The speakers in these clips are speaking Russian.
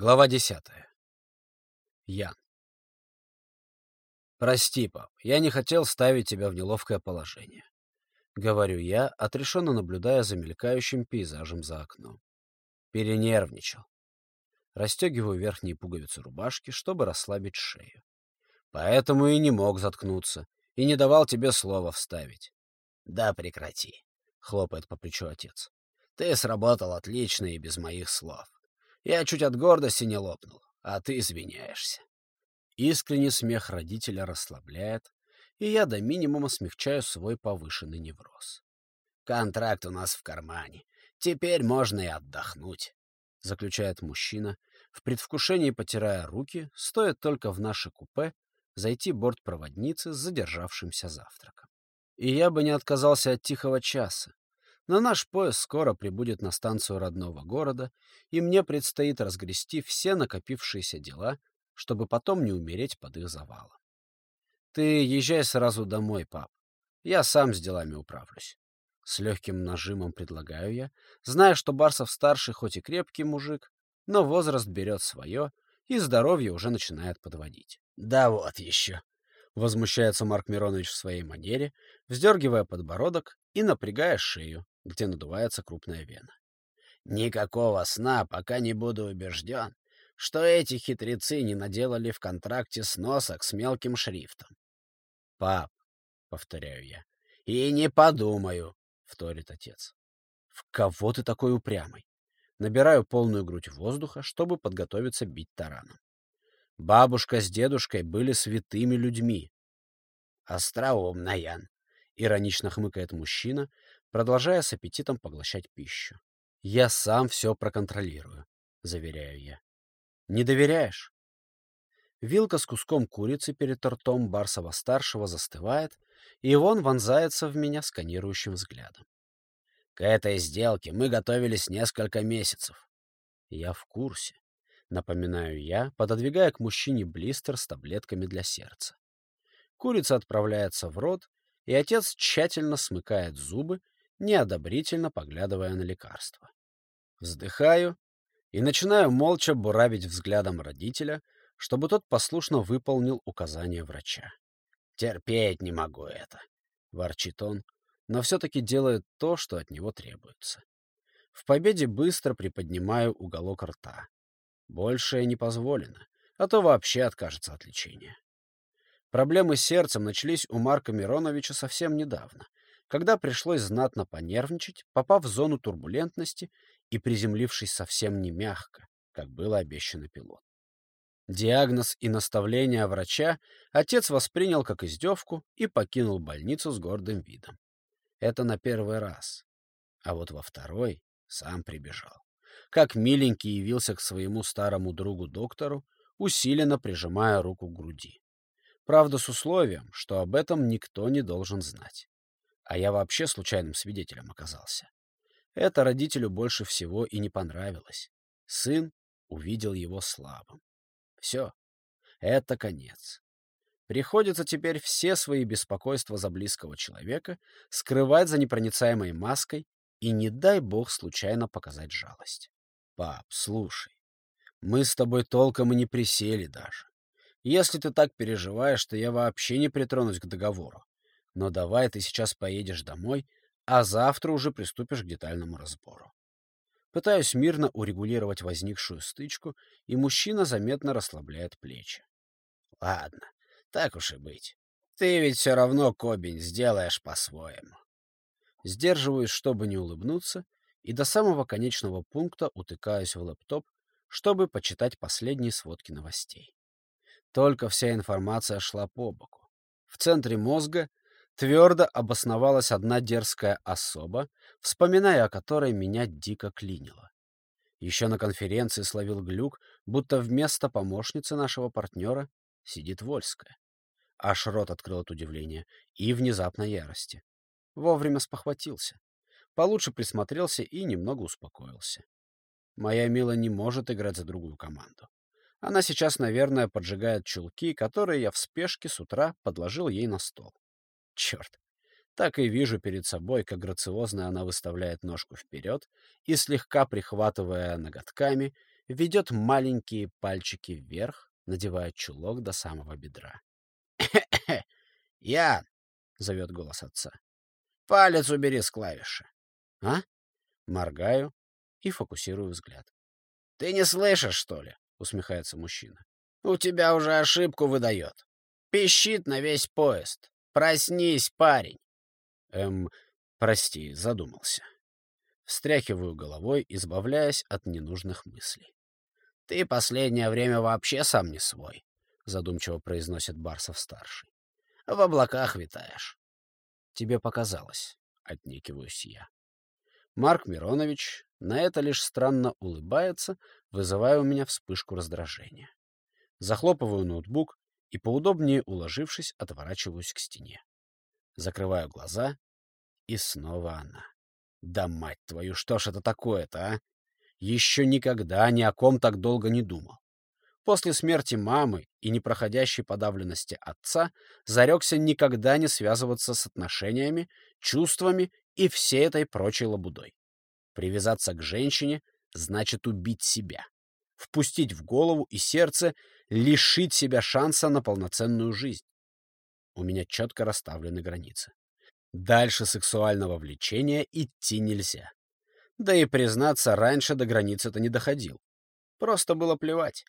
Глава десятая. Ян. «Прости, пап, я не хотел ставить тебя в неловкое положение», — говорю я, отрешенно наблюдая за мелькающим пейзажем за окном. Перенервничал. Растегиваю верхние пуговицы рубашки, чтобы расслабить шею. Поэтому и не мог заткнуться, и не давал тебе слова вставить. «Да прекрати», — хлопает по плечу отец. «Ты сработал отлично и без моих слов. Я чуть от гордости не лопнул, а ты извиняешься. Искренний смех родителя расслабляет, и я до минимума смягчаю свой повышенный невроз. «Контракт у нас в кармане. Теперь можно и отдохнуть», — заключает мужчина, в предвкушении потирая руки, стоит только в наше купе зайти бортпроводницы с задержавшимся завтраком. И я бы не отказался от тихого часа, но наш поезд скоро прибудет на станцию родного города, и мне предстоит разгрести все накопившиеся дела, чтобы потом не умереть под их завалом. Ты езжай сразу домой, пап. Я сам с делами управлюсь. С легким нажимом предлагаю я, зная, что Барсов-старший хоть и крепкий мужик, но возраст берет свое, и здоровье уже начинает подводить. «Да вот еще!» — возмущается Марк Миронович в своей манере, вздергивая подбородок и напрягая шею, где надувается крупная вена. Никакого сна, пока не буду убежден, что эти хитрецы не наделали в контракте сносок с мелким шрифтом. — Пап, — повторяю я. — И не подумаю, — вторит отец. — В кого ты такой упрямый? Набираю полную грудь воздуха, чтобы подготовиться бить тараном. Бабушка с дедушкой были святыми людьми. — Остроумно, Ян, — иронично хмыкает мужчина, продолжая с аппетитом поглощать пищу. «Я сам все проконтролирую», — заверяю я. «Не доверяешь?» Вилка с куском курицы перед ртом Барсова-старшего застывает, и он вонзается в меня сканирующим взглядом. «К этой сделке мы готовились несколько месяцев». «Я в курсе», — напоминаю я, пододвигая к мужчине блистер с таблетками для сердца. Курица отправляется в рот, и отец тщательно смыкает зубы, неодобрительно поглядывая на лекарство. Вздыхаю и начинаю молча буравить взглядом родителя, чтобы тот послушно выполнил указания врача. «Терпеть не могу это», — ворчит он, но все-таки делает то, что от него требуется. В победе быстро приподнимаю уголок рта. Большее не позволено, а то вообще откажется от лечения. Проблемы с сердцем начались у Марка Мироновича совсем недавно, когда пришлось знатно понервничать, попав в зону турбулентности и приземлившись совсем не мягко, как было обещано пилот. Диагноз и наставления врача отец воспринял как издевку и покинул больницу с гордым видом. Это на первый раз. А вот во второй сам прибежал. Как миленький явился к своему старому другу-доктору, усиленно прижимая руку к груди. Правда, с условием, что об этом никто не должен знать а я вообще случайным свидетелем оказался. Это родителю больше всего и не понравилось. Сын увидел его слабым. Все, это конец. Приходится теперь все свои беспокойства за близкого человека скрывать за непроницаемой маской и не дай бог случайно показать жалость. Пап, слушай, мы с тобой толком и не присели даже. Если ты так переживаешь, то я вообще не притронусь к договору. Но давай ты сейчас поедешь домой, а завтра уже приступишь к детальному разбору. Пытаюсь мирно урегулировать возникшую стычку, и мужчина заметно расслабляет плечи. Ладно, так уж и быть. Ты ведь все равно, Кобень, сделаешь по-своему. Сдерживаюсь, чтобы не улыбнуться, и до самого конечного пункта утыкаюсь в лэптоп, чтобы почитать последние сводки новостей. Только вся информация шла по боку. В центре мозга твердо обосновалась одна дерзкая особа, вспоминая о которой меня дико клинило. Еще на конференции словил глюк, будто вместо помощницы нашего партнера сидит Вольская. Аж рот открыл от удивления и внезапной ярости. Вовремя спохватился. Получше присмотрелся и немного успокоился. Моя Мила не может играть за другую команду. Она сейчас, наверное, поджигает чулки, которые я в спешке с утра подложил ей на стол. Черт. Так и вижу перед собой, как грациозно она выставляет ножку вперед и, слегка прихватывая ноготками, ведет маленькие пальчики вверх, надевая чулок до самого бедра. «Я!» — зовет голос отца. «Палец убери с клавиши». «А?» Моргаю и фокусирую взгляд. «Ты не слышишь, что ли?» — усмехается мужчина. «У тебя уже ошибку выдает. Пищит на весь поезд. Проснись, парень!» «Эм, прости, задумался». Встряхиваю головой, избавляясь от ненужных мыслей. «Ты последнее время вообще сам не свой», — задумчиво произносит Барсов-старший. «В облаках витаешь». «Тебе показалось», — отнекиваюсь я. Марк Миронович на это лишь странно улыбается, вызывая у меня вспышку раздражения. Захлопываю ноутбук и, поудобнее уложившись, отворачиваюсь к стене. Закрываю глаза, и снова она. Да мать твою, что ж это такое-то, а? Еще никогда ни о ком так долго не думал. После смерти мамы и непроходящей подавленности отца зарекся никогда не связываться с отношениями, чувствами и всей этой прочей лабудой. Привязаться к женщине значит убить себя. Впустить в голову и сердце, лишить себя шанса на полноценную жизнь. У меня четко расставлены границы. Дальше сексуального влечения идти нельзя. Да и, признаться, раньше до границы-то не доходил. Просто было плевать.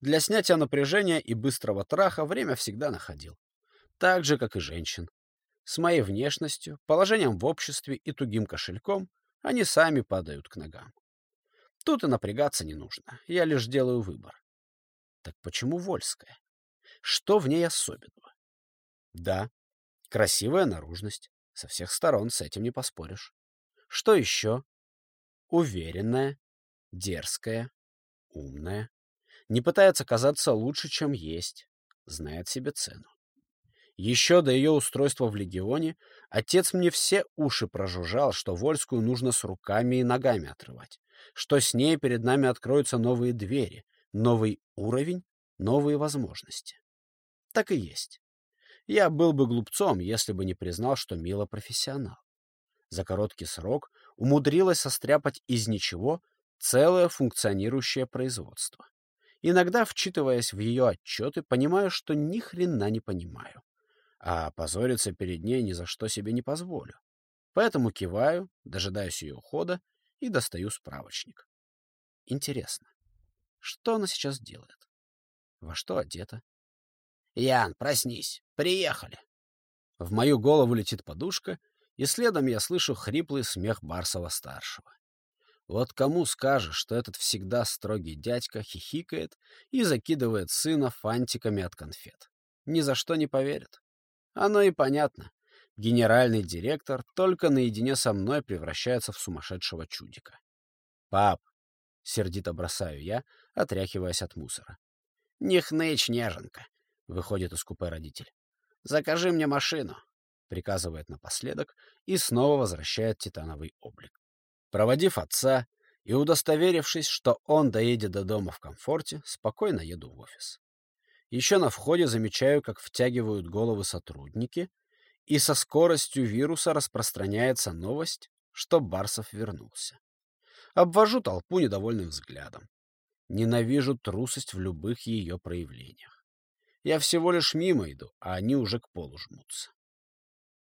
Для снятия напряжения и быстрого траха время всегда находил. Так же, как и женщин. С моей внешностью, положением в обществе и тугим кошельком они сами падают к ногам. Тут и напрягаться не нужно. Я лишь делаю выбор. Так почему Вольская? Что в ней особенного? Да, красивая наружность, со всех сторон с этим не поспоришь. Что еще? Уверенная, дерзкая, умная. Не пытается казаться лучше, чем есть. Знает себе цену. Еще до ее устройства в Легионе отец мне все уши прожужжал, что Вольскую нужно с руками и ногами отрывать, что с ней перед нами откроются новые двери, новый уровень, новые возможности. Так и есть. Я был бы глупцом, если бы не признал, что Мила профессионал. За короткий срок умудрилась состряпать из ничего целое функционирующее производство. Иногда, вчитываясь в ее отчеты, понимаю, что ни хрена не понимаю. А позориться перед ней ни за что себе не позволю. Поэтому киваю, дожидаюсь ее ухода и достаю справочник. Интересно, что она сейчас делает? Во что одета? «Ян, проснись! Приехали!» В мою голову летит подушка, и следом я слышу хриплый смех Барсова-старшего. Вот кому скажешь, что этот всегда строгий дядька хихикает и закидывает сына фантиками от конфет? Ни за что не поверит. Оно и понятно. Генеральный директор только наедине со мной превращается в сумасшедшего чудика. «Пап!» — сердито бросаю я, отряхиваясь от мусора. «Не хнычь, неженка. Выходит из купе родитель. «Закажи мне машину», — приказывает напоследок и снова возвращает титановый облик. Проводив отца и удостоверившись, что он доедет до дома в комфорте, спокойно еду в офис. Еще на входе замечаю, как втягивают головы сотрудники, и со скоростью вируса распространяется новость, что Барсов вернулся. Обвожу толпу недовольным взглядом. Ненавижу трусость в любых ее проявлениях. Я всего лишь мимо иду, а они уже к полу жмутся.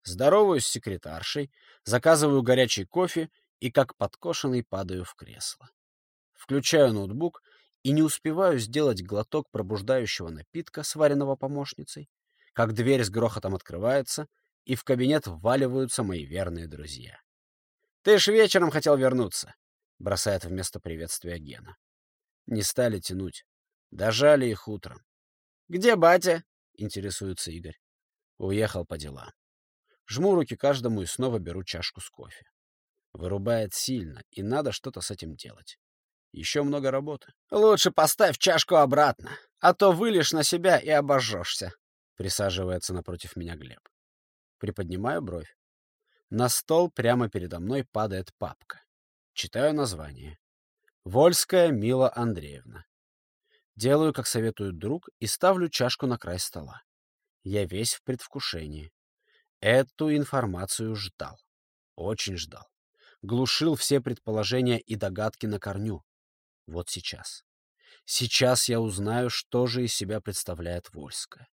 Здороваюсь с секретаршей, заказываю горячий кофе и, как подкошенный, падаю в кресло. Включаю ноутбук и не успеваю сделать глоток пробуждающего напитка, сваренного помощницей, как дверь с грохотом открывается, и в кабинет вваливаются мои верные друзья. «Ты ж вечером хотел вернуться», — бросает вместо приветствия Гена. Не стали тянуть. Дожали их утром. «Где батя?» — интересуется Игорь. Уехал по делам. Жму руки каждому и снова беру чашку с кофе. Вырубает сильно, и надо что-то с этим делать. Еще много работы. «Лучше поставь чашку обратно, а то вылишь на себя и обожжешься», — присаживается напротив меня Глеб. Приподнимаю бровь. На стол прямо передо мной падает папка. Читаю название. «Вольская Мила Андреевна. Делаю, как советует друг, и ставлю чашку на край стола. Я весь в предвкушении. Эту информацию ждал. Очень ждал. Глушил все предположения и догадки на корню. Вот сейчас. Сейчас я узнаю, что же из себя представляет Вольская.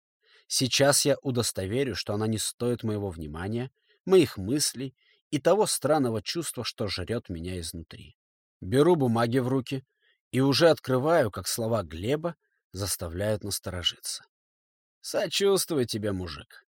Сейчас я удостоверю, что она не стоит моего внимания, моих мыслей и того странного чувства, что жрет меня изнутри. Беру бумаги в руки и уже открываю, как слова Глеба заставляют насторожиться. Сочувствую тебе, мужик.